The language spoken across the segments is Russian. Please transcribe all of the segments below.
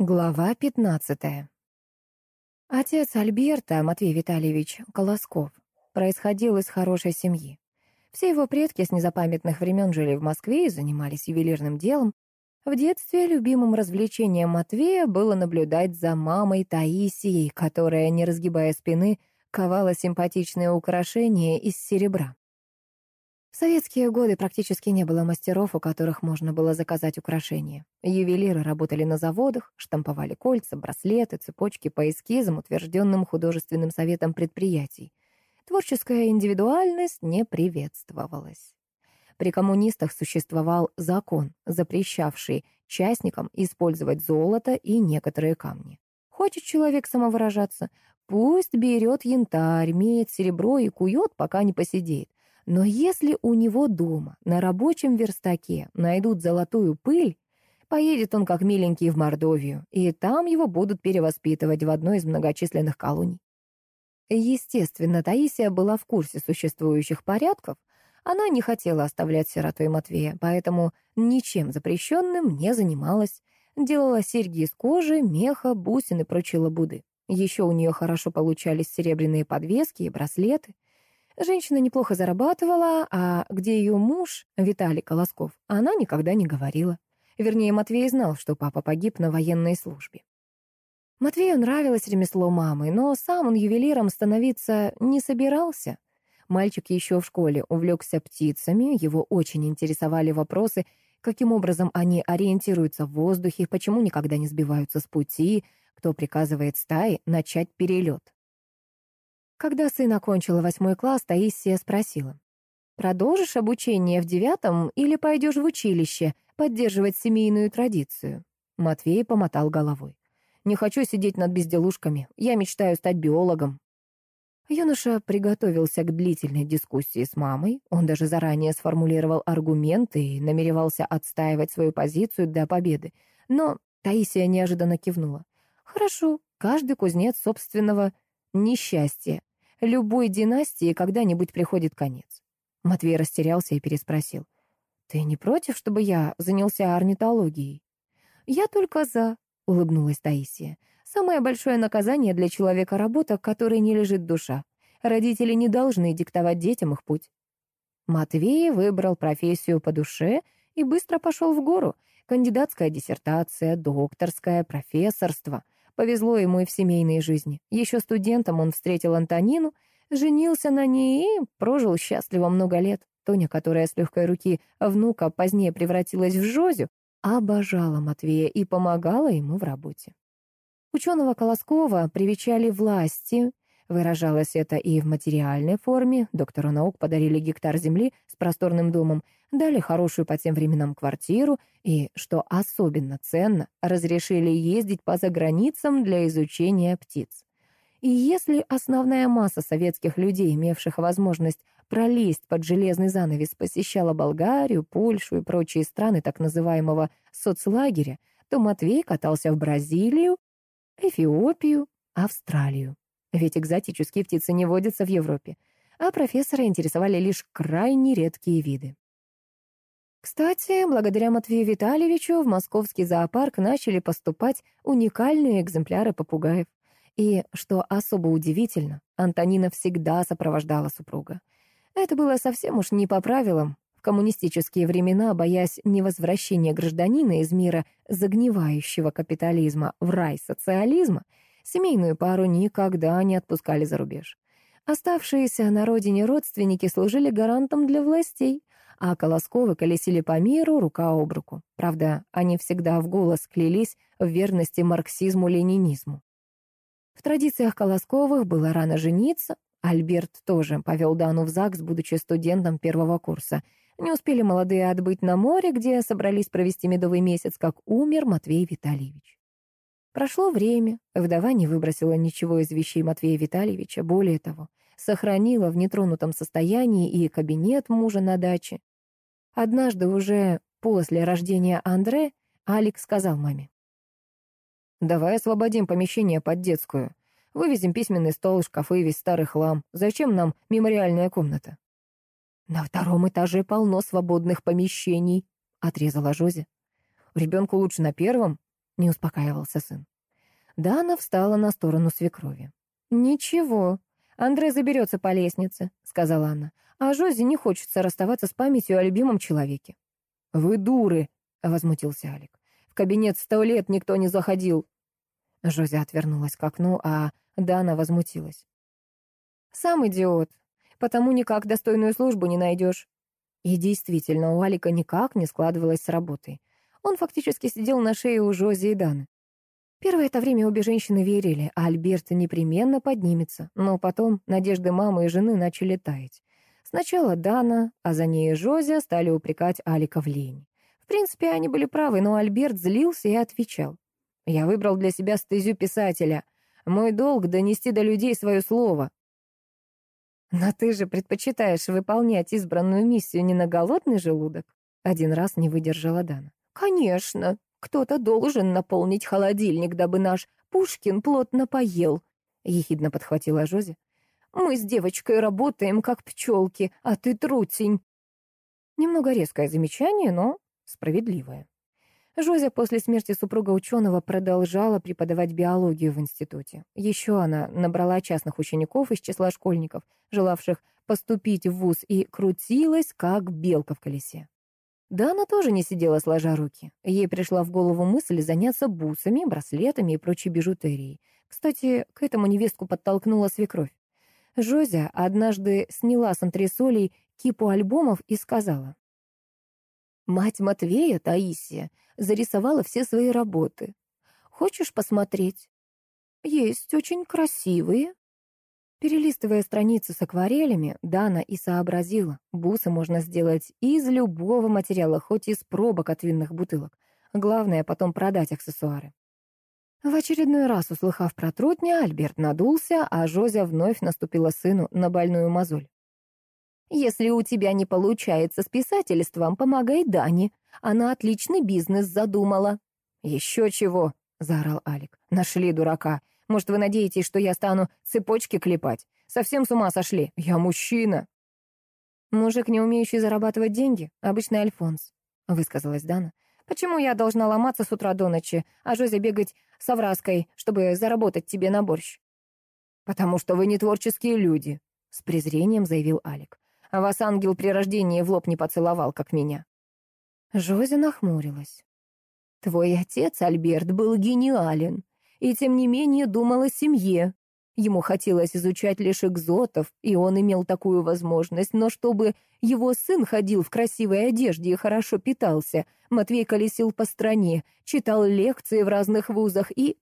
Глава пятнадцатая. Отец Альберта, Матвей Витальевич Колосков, происходил из хорошей семьи. Все его предки с незапамятных времен жили в Москве и занимались ювелирным делом. В детстве любимым развлечением Матвея было наблюдать за мамой Таисией, которая, не разгибая спины, ковала симпатичные украшения из серебра. В советские годы практически не было мастеров, у которых можно было заказать украшения. Ювелиры работали на заводах, штамповали кольца, браслеты, цепочки по эскизам, утвержденным художественным советом предприятий. Творческая индивидуальность не приветствовалась. При коммунистах существовал закон, запрещавший частникам использовать золото и некоторые камни. Хочет человек самовыражаться, пусть берет янтарь, медь, серебро и кует, пока не посидеет. Но если у него дома, на рабочем верстаке, найдут золотую пыль, поедет он как миленький в Мордовию, и там его будут перевоспитывать в одной из многочисленных колоний. Естественно, Таисия была в курсе существующих порядков, она не хотела оставлять сиротой Матвея, поэтому ничем запрещенным не занималась, делала серьги из кожи, меха, бусин и прочей лабуды. Еще у нее хорошо получались серебряные подвески и браслеты. Женщина неплохо зарабатывала, а где ее муж, Виталий Колосков, она никогда не говорила. Вернее, Матвей знал, что папа погиб на военной службе. Матвею нравилось ремесло мамы, но сам он ювелиром становиться не собирался. Мальчик еще в школе увлекся птицами, его очень интересовали вопросы, каким образом они ориентируются в воздухе, почему никогда не сбиваются с пути, кто приказывает стае начать перелет. Когда сын окончил восьмой класс, Таисия спросила. «Продолжишь обучение в девятом или пойдешь в училище поддерживать семейную традицию?» Матвей помотал головой. «Не хочу сидеть над безделушками. Я мечтаю стать биологом». Юноша приготовился к длительной дискуссии с мамой. Он даже заранее сформулировал аргументы и намеревался отстаивать свою позицию до победы. Но Таисия неожиданно кивнула. «Хорошо, каждый кузнец собственного несчастья. Любой династии когда-нибудь приходит конец. Матвей растерялся и переспросил. «Ты не против, чтобы я занялся орнитологией?» «Я только за», — улыбнулась Таисия. «Самое большое наказание для человека — работа, которой не лежит душа. Родители не должны диктовать детям их путь». Матвей выбрал профессию по душе и быстро пошел в гору. Кандидатская диссертация, докторская, профессорство — Повезло ему и в семейной жизни. Еще студентом он встретил Антонину, женился на ней и прожил счастливо много лет. Тоня, которая с легкой руки внука позднее превратилась в Жозю, обожала Матвея и помогала ему в работе. Ученого Колоскова привечали власти, Выражалось это и в материальной форме. Доктору наук подарили гектар земли с просторным домом, дали хорошую по тем временам квартиру и, что особенно ценно, разрешили ездить по заграницам для изучения птиц. И если основная масса советских людей, имевших возможность пролезть под железный занавес, посещала Болгарию, Польшу и прочие страны так называемого соцлагеря, то Матвей катался в Бразилию, Эфиопию, Австралию ведь экзотические птицы не водятся в Европе, а профессора интересовали лишь крайне редкие виды. Кстати, благодаря Матвею Витальевичу в московский зоопарк начали поступать уникальные экземпляры попугаев. И, что особо удивительно, Антонина всегда сопровождала супруга. Это было совсем уж не по правилам. В коммунистические времена, боясь невозвращения гражданина из мира загнивающего капитализма в рай социализма, Семейную пару никогда не отпускали за рубеж. Оставшиеся на родине родственники служили гарантом для властей, а Колосковы колесили по миру рука об руку. Правда, они всегда в голос клялись в верности марксизму-ленинизму. В традициях Колосковых было рано жениться. Альберт тоже повел Дану в ЗАГС, будучи студентом первого курса. Не успели молодые отбыть на море, где собрались провести медовый месяц, как умер Матвей Витальевич. Прошло время, вдова не выбросила ничего из вещей Матвея Витальевича, более того, сохранила в нетронутом состоянии и кабинет мужа на даче. Однажды уже после рождения Андре Алекс сказал маме. «Давай освободим помещение под детскую. Вывезем письменный стол, шкафы и весь старый хлам. Зачем нам мемориальная комната?» «На втором этаже полно свободных помещений», — отрезала Жози. «Ребенку лучше на первом», — не успокаивался сын. Дана встала на сторону свекрови. «Ничего, Андре заберется по лестнице», — сказала она. «А Жозе не хочется расставаться с памятью о любимом человеке». «Вы дуры», — возмутился Алик. «В кабинет сто лет никто не заходил». Жозе отвернулась к окну, а Дана возмутилась. «Сам идиот, потому никак достойную службу не найдешь». И действительно, у Алика никак не складывалось с работой. Он фактически сидел на шее у Жози и Даны. Первое это время обе женщины верили, а Альберт непременно поднимется, но потом надежды мамы и жены начали таять. Сначала Дана, а за ней и Жозя стали упрекать Алика в лени. В принципе, они были правы, но Альберт злился и отвечал. «Я выбрал для себя стезю писателя. Мой долг — донести до людей свое слово». «Но ты же предпочитаешь выполнять избранную миссию не на голодный желудок?» Один раз не выдержала Дана. «Конечно», кто-то должен наполнить холодильник, дабы наш Пушкин плотно поел», — ехидно подхватила Жози. «Мы с девочкой работаем, как пчелки, а ты трутень». Немного резкое замечание, но справедливое. Жозя после смерти супруга ученого продолжала преподавать биологию в институте. Еще она набрала частных учеников из числа школьников, желавших поступить в вуз, и крутилась, как белка в колесе. Да она тоже не сидела сложа руки. Ей пришла в голову мысль заняться бусами, браслетами и прочей бижутерией. Кстати, к этому невестку подтолкнула свекровь. Жозя однажды сняла с антресолей кипу альбомов и сказала. «Мать Матвея, Таисия, зарисовала все свои работы. Хочешь посмотреть? Есть очень красивые». Перелистывая страницы с акварелями, Дана и сообразила, бусы можно сделать из любого материала, хоть из пробок от винных бутылок. Главное потом продать аксессуары. В очередной раз, услыхав про трутня, Альберт надулся, а Жозя вновь наступила сыну на больную мозоль. «Если у тебя не получается с писательством, помогай Дане. Она отличный бизнес задумала». «Еще чего!» — заорал Алик. «Нашли дурака. Может, вы надеетесь, что я стану цепочки клепать? Совсем с ума сошли. Я мужчина». «Мужик, не умеющий зарабатывать деньги, обычный Альфонс», — высказалась Дана. «Почему я должна ломаться с утра до ночи, а Жозе бегать с овраской, чтобы заработать тебе на борщ?» «Потому что вы не творческие люди», — с презрением заявил Алик. «А вас ангел при рождении в лоб не поцеловал, как меня». Жозе нахмурилась. «Твой отец, Альберт, был гениален и тем не менее думал о семье. Ему хотелось изучать лишь экзотов, и он имел такую возможность, но чтобы его сын ходил в красивой одежде и хорошо питался, Матвей колесил по стране, читал лекции в разных вузах и...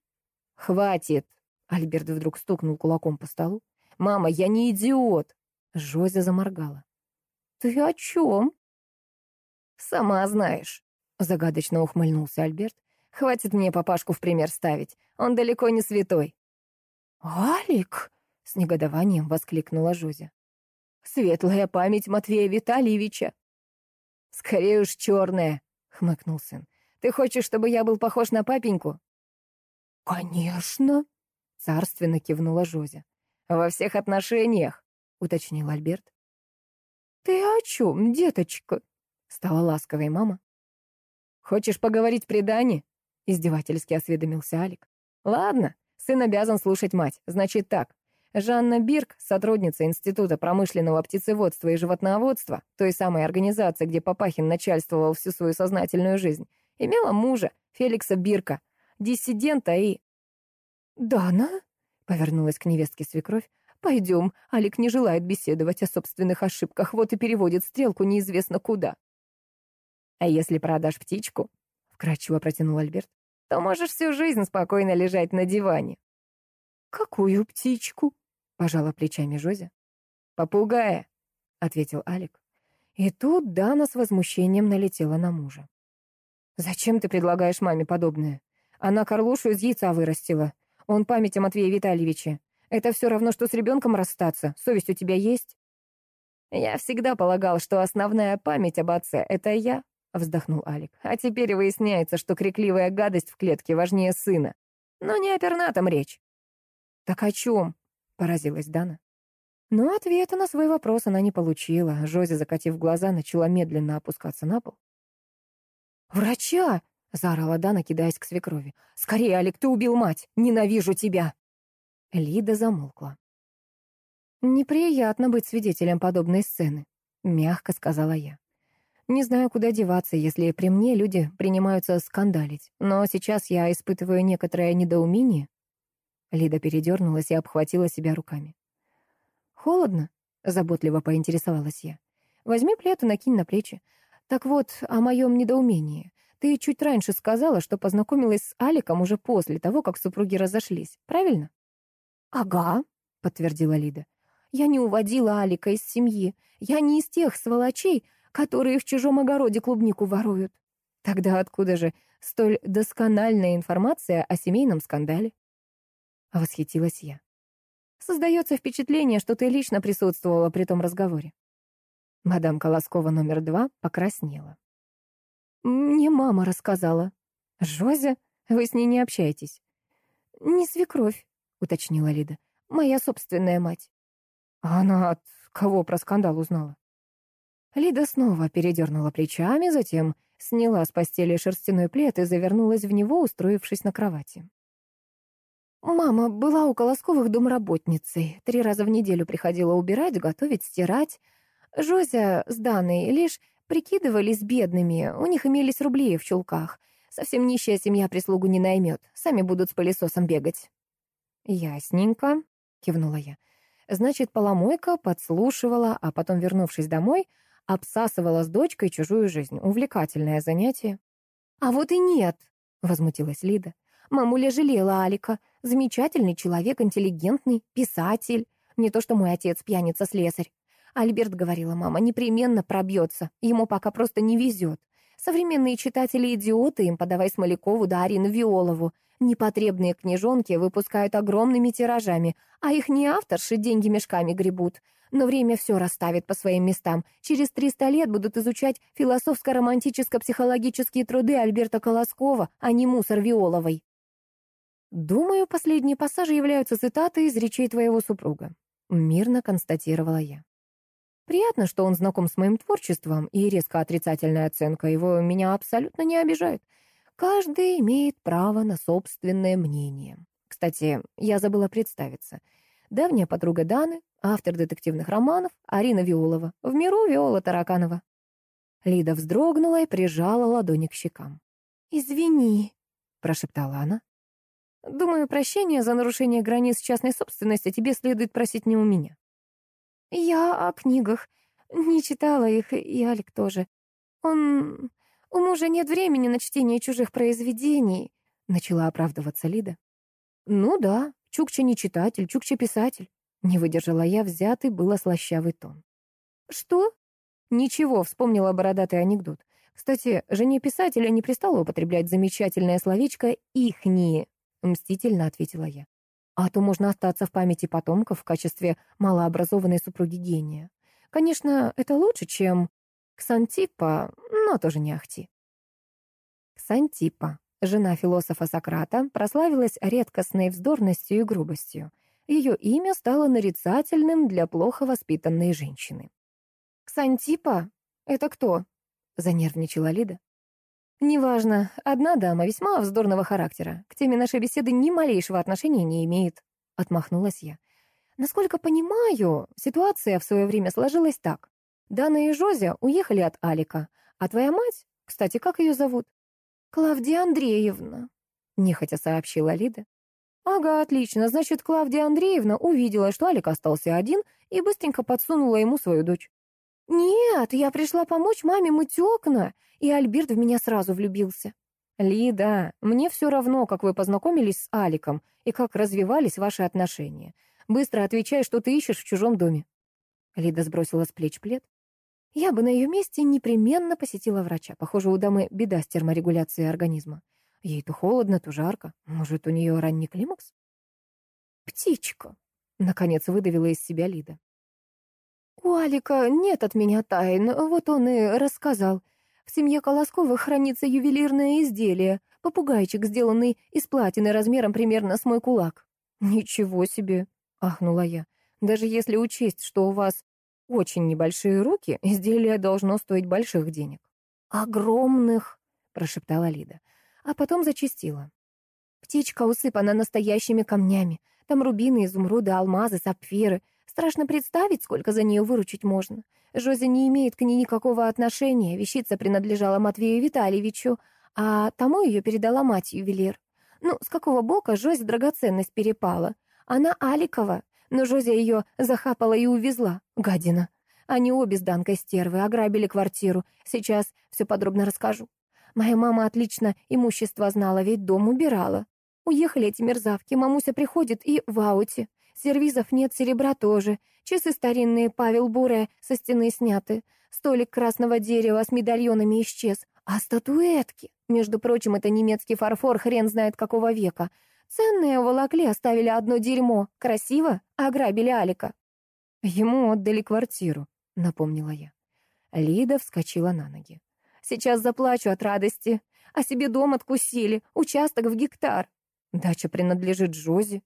«Хватит!» — Альберт вдруг стукнул кулаком по столу. «Мама, я не идиот!» Жозя заморгала. «Ты о чем?» «Сама знаешь», — загадочно ухмыльнулся Альберт. Хватит мне папашку в пример ставить. Он далеко не святой». «Алик!» — с негодованием воскликнула Жузя. «Светлая память Матвея Витальевича!» «Скорее уж черная!» — хмыкнул сын. «Ты хочешь, чтобы я был похож на папеньку?» «Конечно!» — царственно кивнула Жозя. «Во всех отношениях!» — уточнил Альберт. «Ты о чем, деточка?» — стала ласковой мама. «Хочешь поговорить при Дане?» — издевательски осведомился Алик. «Ладно, сын обязан слушать мать. Значит так. Жанна Бирк, сотрудница Института промышленного птицеводства и животноводства, той самой организации, где Папахин начальствовал всю свою сознательную жизнь, имела мужа, Феликса Бирка, диссидента и... «Дана?» — повернулась к невестке свекровь. «Пойдем, Алик не желает беседовать о собственных ошибках, вот и переводит стрелку неизвестно куда». «А если продашь птичку?» Вкрадчиво протянул Альберт, то можешь всю жизнь спокойно лежать на диване. «Какую птичку?» — пожала плечами Жозя. «Попугая», — ответил Алик. И тут Дана с возмущением налетела на мужа. «Зачем ты предлагаешь маме подобное? Она Карлушу из яйца вырастила. Он память о Матвее Витальевиче. Это все равно, что с ребенком расстаться. Совесть у тебя есть?» «Я всегда полагал, что основная память об отце — это я», — вздохнул Алик. «А теперь выясняется, что крикливая гадость в клетке важнее сына. Но не о пернатом речь». «Так о чем?» — поразилась Дана. Но ответа на свой вопрос она не получила. Жози, закатив глаза, начала медленно опускаться на пол. «Врача!» —— заорала Дана, кидаясь к свекрови. «Скорее, Алик, ты убил мать! Ненавижу тебя!» Лида замолкла. «Неприятно быть свидетелем подобной сцены», — мягко сказала я. «Не знаю, куда деваться, если при мне люди принимаются скандалить, но сейчас я испытываю некоторое недоумение». Лида передернулась и обхватила себя руками. «Холодно?» — заботливо поинтересовалась я. «Возьми плед и накинь на плечи. Так вот, о моем недоумении. Ты чуть раньше сказала, что познакомилась с Аликом уже после того, как супруги разошлись, правильно? Ага, подтвердила Лида. Я не уводила Алика из семьи. Я не из тех сволочей, которые в чужом огороде клубнику воруют. Тогда откуда же столь доскональная информация о семейном скандале? Восхитилась я. Создается впечатление, что ты лично присутствовала при том разговоре. Мадам Колоскова номер два покраснела. Мне мама рассказала. Жозя? Вы с ней не общаетесь? Не свекровь, уточнила Лида. Моя собственная мать. А она от кого про скандал узнала? Лида снова передернула плечами, затем сняла с постели шерстяной плед и завернулась в него, устроившись на кровати. Мама была у Колосковых домработницей. Три раза в неделю приходила убирать, готовить, стирать. Жозя с Даной лишь Прикидывались бедными, у них имелись рубли в чулках. Совсем нищая семья прислугу не наймет, сами будут с пылесосом бегать. «Ясненько», — кивнула я. «Значит, поломойка подслушивала, а потом, вернувшись домой, обсасывала с дочкой чужую жизнь. Увлекательное занятие». «А вот и нет», — возмутилась Лида. «Мамуля жалела Алика. Замечательный человек, интеллигентный, писатель. Не то что мой отец, пьяница-слесарь. Альберт, говорила мама, непременно пробьется. Ему пока просто не везет. Современные читатели идиоты, им подавай Смолякову да Арину Виолову. Непотребные книжонки выпускают огромными тиражами, а их не авторши деньги мешками гребут. Но время все расставит по своим местам. Через 300 лет будут изучать философско-романтическо-психологические труды Альберта Колоскова, а не мусор Виоловой. Думаю, последние пассажи являются цитатой из речей твоего супруга. Мирно констатировала я. Приятно, что он знаком с моим творчеством, и резко отрицательная оценка его меня абсолютно не обижает. Каждый имеет право на собственное мнение. Кстати, я забыла представиться. Давняя подруга Даны, автор детективных романов, Арина Виолова. В миру Виола Тараканова. Лида вздрогнула и прижала ладони к щекам. «Извини», — прошептала она. «Думаю, прощения за нарушение границ частной собственности тебе следует просить не у меня». «Я о книгах. Не читала их, и Алик тоже. Он... У мужа нет времени на чтение чужих произведений», — начала оправдываться Лида. «Ну да, Чукча не читатель, Чукча писатель», — не выдержала я, взятый было слащавый тон. «Что?» «Ничего», — вспомнила бородатый анекдот. «Кстати, жене писателя не пристало употреблять замечательное словечко «ихние», — мстительно ответила я. А то можно остаться в памяти потомков в качестве малообразованной супруги гения. Конечно, это лучше, чем Ксантипа, но тоже не ахти. Ксантипа, жена философа Сократа, прославилась редкостной вздорностью и грубостью. Ее имя стало нарицательным для плохо воспитанной женщины. «Ксантипа? Это кто?» — занервничала Лида. «Неважно. Одна дама весьма вздорного характера. К теме нашей беседы ни малейшего отношения не имеет», — отмахнулась я. «Насколько понимаю, ситуация в свое время сложилась так. Дана и Жозя уехали от Алика, а твоя мать, кстати, как ее зовут?» «Клавдия Андреевна», — нехотя сообщила Лида. «Ага, отлично. Значит, Клавдия Андреевна увидела, что Алик остался один, и быстренько подсунула ему свою дочь. «Нет, я пришла помочь маме мыть окна, и Альберт в меня сразу влюбился». «Лида, мне все равно, как вы познакомились с Аликом и как развивались ваши отношения. Быстро отвечай, что ты ищешь в чужом доме». Лида сбросила с плеч плед. Я бы на ее месте непременно посетила врача. Похоже, у дамы беда с терморегуляцией организма. Ей то холодно, то жарко. Может, у нее ранний климакс? «Птичка», — наконец выдавила из себя Лида. «У Алика нет от меня тайн, вот он и рассказал. В семье Колосковых хранится ювелирное изделие, попугайчик, сделанный из платины размером примерно с мой кулак». «Ничего себе!» — ахнула я. «Даже если учесть, что у вас очень небольшие руки, изделие должно стоить больших денег». «Огромных!» — прошептала Лида. а потом зачастила. Птичка усыпана настоящими камнями. Там рубины, изумруды, алмазы, сапфиры. Страшно представить, сколько за нее выручить можно. Жозе не имеет к ней никакого отношения. Вещица принадлежала Матвею Витальевичу, а тому ее передала мать ювелир. Ну, с какого бока Жозе драгоценность перепала? Она Аликова, но Жозе ее захапала и увезла. Гадина. Они обе с Данкой стервы ограбили квартиру. Сейчас все подробно расскажу. Моя мама отлично имущество знала, ведь дом убирала. Уехали эти мерзавки, мамуся приходит и в ауте. Сервизов нет, серебра тоже. Часы старинные Павел Буре со стены сняты. Столик красного дерева с медальонами исчез. А статуэтки? Между прочим, это немецкий фарфор, хрен знает какого века. Ценные волокли, оставили одно дерьмо. Красиво? Ограбили Алика. Ему отдали квартиру, напомнила я. Лида вскочила на ноги. Сейчас заплачу от радости. А себе дом откусили, участок в гектар. Дача принадлежит Джози.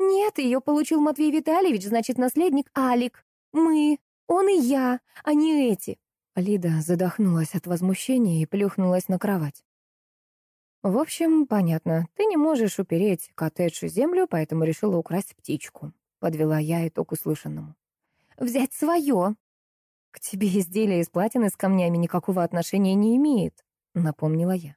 Нет, ее получил Матвей Витальевич, значит, наследник Алик. Мы, он и я, а не эти. Лида задохнулась от возмущения и плюхнулась на кровать. В общем, понятно, ты не можешь упереть коттедж землю, поэтому решила украсть птичку. Подвела я итог услышанному. Взять свое, «К тебе изделие из платины с камнями никакого отношения не имеет», — напомнила я.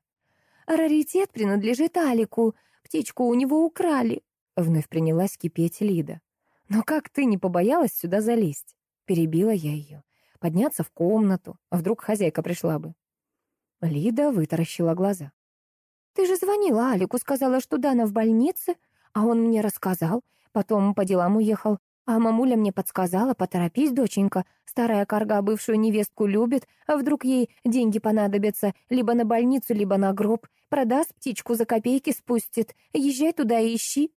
«Раритет принадлежит Алику. Птичку у него украли», — вновь принялась кипеть Лида. «Но как ты не побоялась сюда залезть?» Перебила я ее. «Подняться в комнату. Вдруг хозяйка пришла бы?» Лида вытаращила глаза. «Ты же звонила Алику, сказала, что Дана в больнице, а он мне рассказал. Потом по делам уехал. А мамуля мне подсказала, поторопись, доченька, старая карга бывшую невестку любит, а вдруг ей деньги понадобятся, либо на больницу, либо на гроб, продаст птичку за копейки спустит, езжай туда и ищи.